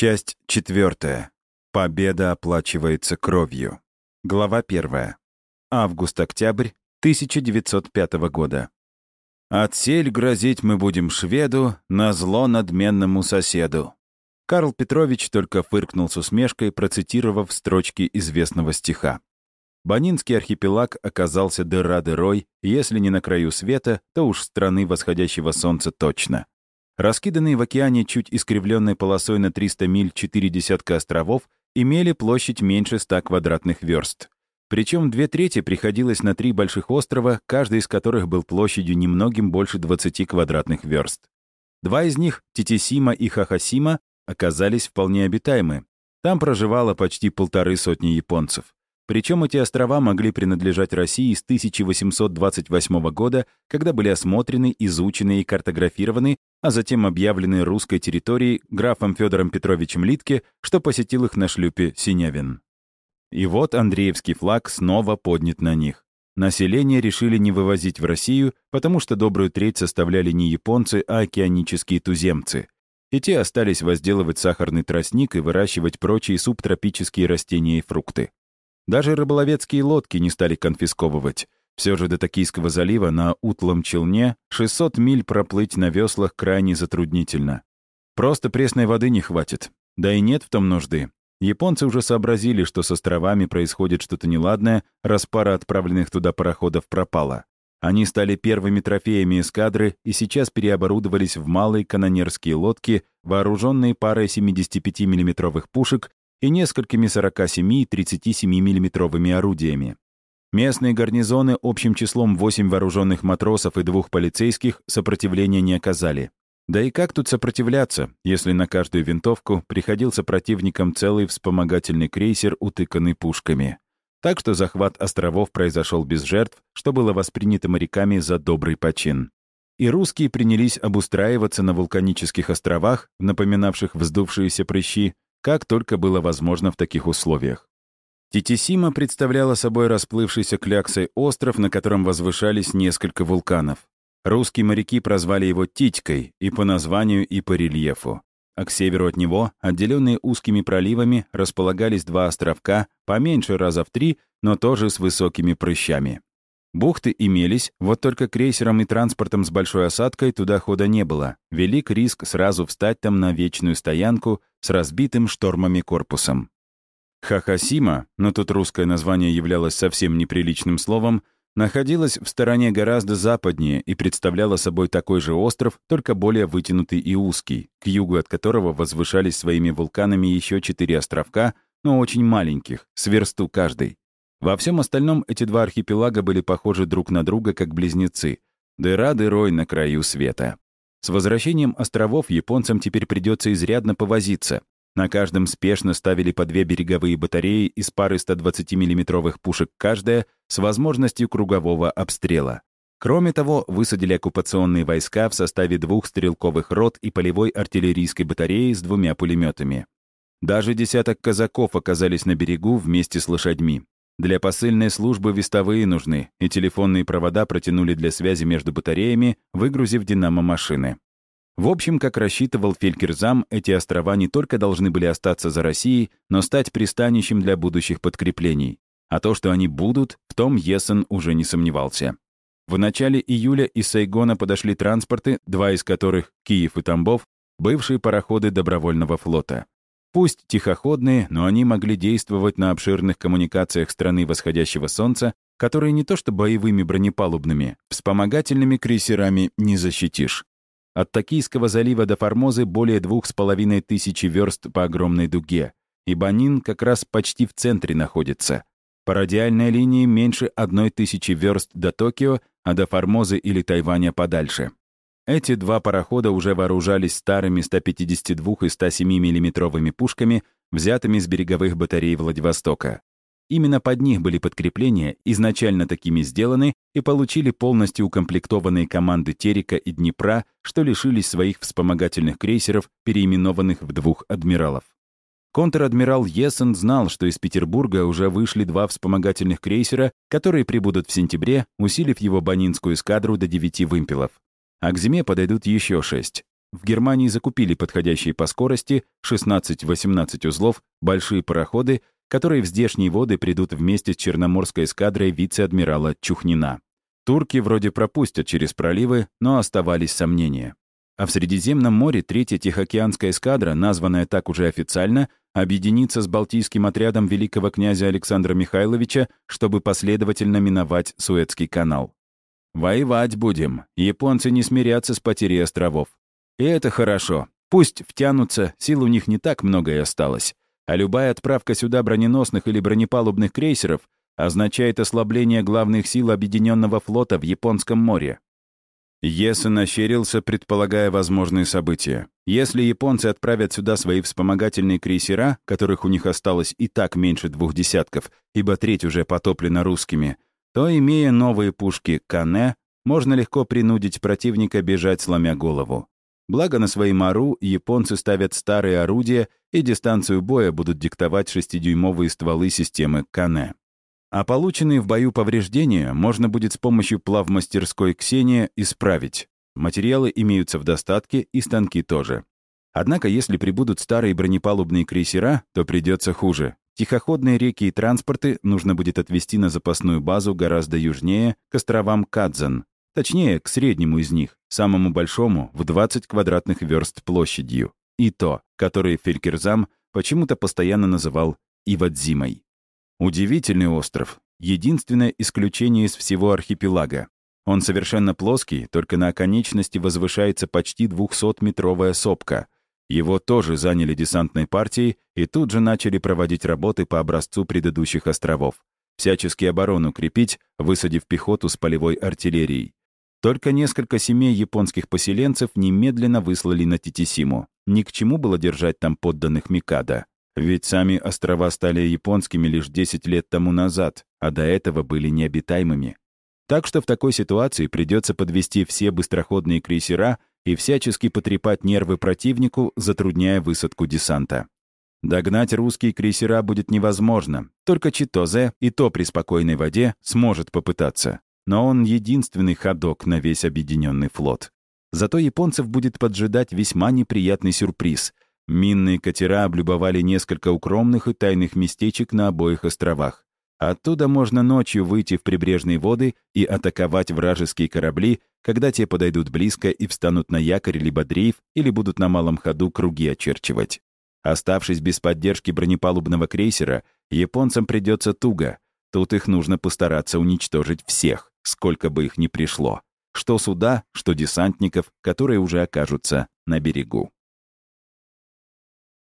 Часть четвертая. Победа оплачивается кровью. Глава первая. Август-октябрь 1905 года. «Отсель грозить мы будем шведу, на зло надменному соседу». Карл Петрович только фыркнул с усмешкой, процитировав строчки известного стиха. Банинский архипелаг оказался дыра-дырой, если не на краю света, то уж страны восходящего солнца точно. Раскиданные в океане чуть искривленной полосой на 300 миль четыре десятка островов имели площадь меньше 100 квадратных верст. Причем две трети приходилось на три больших острова, каждый из которых был площадью немногим больше 20 квадратных верст. Два из них, Титисима и Хахасима, оказались вполне обитаемы. Там проживало почти полторы сотни японцев. Причем эти острова могли принадлежать России с 1828 года, когда были осмотрены, изучены и картографированы, а затем объявлены русской территорией графом Федором Петровичем Литке, что посетил их на шлюпе «Синявин». И вот Андреевский флаг снова поднят на них. Население решили не вывозить в Россию, потому что добрую треть составляли не японцы, а океанические туземцы. И те остались возделывать сахарный тростник и выращивать прочие субтропические растения и фрукты. Даже рыболовецкие лодки не стали конфисковывать. Все же до Токийского залива на утлом челне 600 миль проплыть на веслах крайне затруднительно. Просто пресной воды не хватит. Да и нет в том нужды. Японцы уже сообразили, что с островами происходит что-то неладное, раз пара отправленных туда пароходов пропала. Они стали первыми трофеями эскадры и сейчас переоборудовались в малые канонерские лодки, вооруженные парой 75 миллиметровых пушек и несколькими 47 и 37 миллиметровыми орудиями. Местные гарнизоны общим числом 8 вооруженных матросов и двух полицейских сопротивления не оказали. Да и как тут сопротивляться, если на каждую винтовку приходился противникам целый вспомогательный крейсер, утыканный пушками? Так что захват островов произошел без жертв, что было воспринято моряками за добрый почин. И русские принялись обустраиваться на вулканических островах, напоминавших вздувшиеся прыщи, как только было возможно в таких условиях. Титисима представляла собой расплывшийся кляксой остров, на котором возвышались несколько вулканов. Русские моряки прозвали его Титькой и по названию, и по рельефу. А к северу от него, отделенные узкими проливами, располагались два островка, поменьше раза в три, но тоже с высокими прыщами. Бухты имелись, вот только крейсером и транспортом с большой осадкой туда хода не было. Велик риск сразу встать там на вечную стоянку с разбитым штормами корпусом. Хахасима, но тут русское название являлось совсем неприличным словом, находилась в стороне гораздо западнее и представляла собой такой же остров, только более вытянутый и узкий, к югу от которого возвышались своими вулканами еще четыре островка, но очень маленьких, с версту каждый. Во всем остальном эти два архипелага были похожи друг на друга, как близнецы. Дыра дырой на краю света. С возвращением островов японцам теперь придется изрядно повозиться. На каждом спешно ставили по две береговые батареи из пары 120 миллиметровых пушек каждая с возможностью кругового обстрела. Кроме того, высадили оккупационные войска в составе двух стрелковых рот и полевой артиллерийской батареи с двумя пулеметами. Даже десяток казаков оказались на берегу вместе с лошадьми. Для посыльной службы вестовые нужны, и телефонные провода протянули для связи между батареями, выгрузив динамо-машины. В общем, как рассчитывал Фелькерзам, эти острова не только должны были остаться за Россией, но стать пристанищем для будущих подкреплений. А то, что они будут, в том Есен уже не сомневался. В начале июля из Сайгона подошли транспорты, два из которых, Киев и Тамбов, бывшие пароходы добровольного флота. Пусть тихоходные, но они могли действовать на обширных коммуникациях страны восходящего солнца, которые не то что боевыми бронепалубными, вспомогательными крейсерами не защитишь. От Токийского залива до Формозы более двух с половиной тысячи верст по огромной дуге, и Банин как раз почти в центре находится. По радиальной линии меньше одной тысячи верст до Токио, а до Формозы или Тайваня подальше. Эти два парохода уже вооружались старыми 152 и 107 миллиметровыми пушками, взятыми с береговых батарей Владивостока. Именно под них были подкрепления, изначально такими сделаны, и получили полностью укомплектованные команды Терека и Днепра, что лишились своих вспомогательных крейсеров, переименованных в двух адмиралов. Контр-адмирал Есен знал, что из Петербурга уже вышли два вспомогательных крейсера, которые прибудут в сентябре, усилив его банинскую эскадру до девяти вымпелов а к зиме подойдут еще шесть. в Германии закупили подходящие по скорости 16-18 узлов большие пароходы, которые в здешние воды придут вместе с Черноморской эскадрой вице-адмирала Чухнина. Турки вроде пропустят через проливы, но оставались сомнения. А в Средиземном море Третья Тихоокеанская эскадра, названная так уже официально, объединится с Балтийским отрядом великого князя Александра Михайловича, чтобы последовательно миновать Суэцкий канал. Воевать будем. Японцы не смирятся с потерей островов. И это хорошо. Пусть втянутся, сил у них не так много и осталось. А любая отправка сюда броненосных или бронепалубных крейсеров означает ослабление главных сил Объединенного флота в Японском море. Есен ощерился, предполагая возможные события. Если японцы отправят сюда свои вспомогательные крейсера, которых у них осталось и так меньше двух десятков, ибо треть уже потоплена русскими, то, имея новые пушки Кане, можно легко принудить противника бежать, сломя голову. Благо на свои Мару японцы ставят старые орудия и дистанцию боя будут диктовать шестидюймовые стволы системы Кане. А полученные в бою повреждения можно будет с помощью плавмастерской Ксения исправить. Материалы имеются в достатке, и станки тоже. Однако, если прибудут старые бронепалубные крейсера, то придется хуже. Тихоходные реки и транспорты нужно будет отвести на запасную базу гораздо южнее, к островам Кадзан. Точнее, к среднему из них, самому большому, в 20 квадратных верст площадью. И то, который Фелькерзам почему-то постоянно называл Ивадзимой. Удивительный остров. Единственное исключение из всего архипелага. Он совершенно плоский, только на оконечности возвышается почти 200-метровая сопка. Его тоже заняли десантной партией и тут же начали проводить работы по образцу предыдущих островов. Всячески оборону крепить, высадив пехоту с полевой артиллерией. Только несколько семей японских поселенцев немедленно выслали на Титисиму. Ни к чему было держать там подданных Микада. Ведь сами острова стали японскими лишь 10 лет тому назад, а до этого были необитаемыми. Так что в такой ситуации придется подвести все быстроходные крейсера и всячески потрепать нервы противнику, затрудняя высадку десанта. Догнать русские крейсера будет невозможно, только Читозе, и то при спокойной воде, сможет попытаться. Но он единственный ходок на весь объединенный флот. Зато японцев будет поджидать весьма неприятный сюрприз — Минные катера облюбовали несколько укромных и тайных местечек на обоих островах. Оттуда можно ночью выйти в прибрежные воды и атаковать вражеские корабли, когда те подойдут близко и встанут на якорь либо дрейф, или будут на малом ходу круги очерчивать. Оставшись без поддержки бронепалубного крейсера, японцам придется туго. Тут их нужно постараться уничтожить всех, сколько бы их ни пришло. Что суда, что десантников, которые уже окажутся на берегу.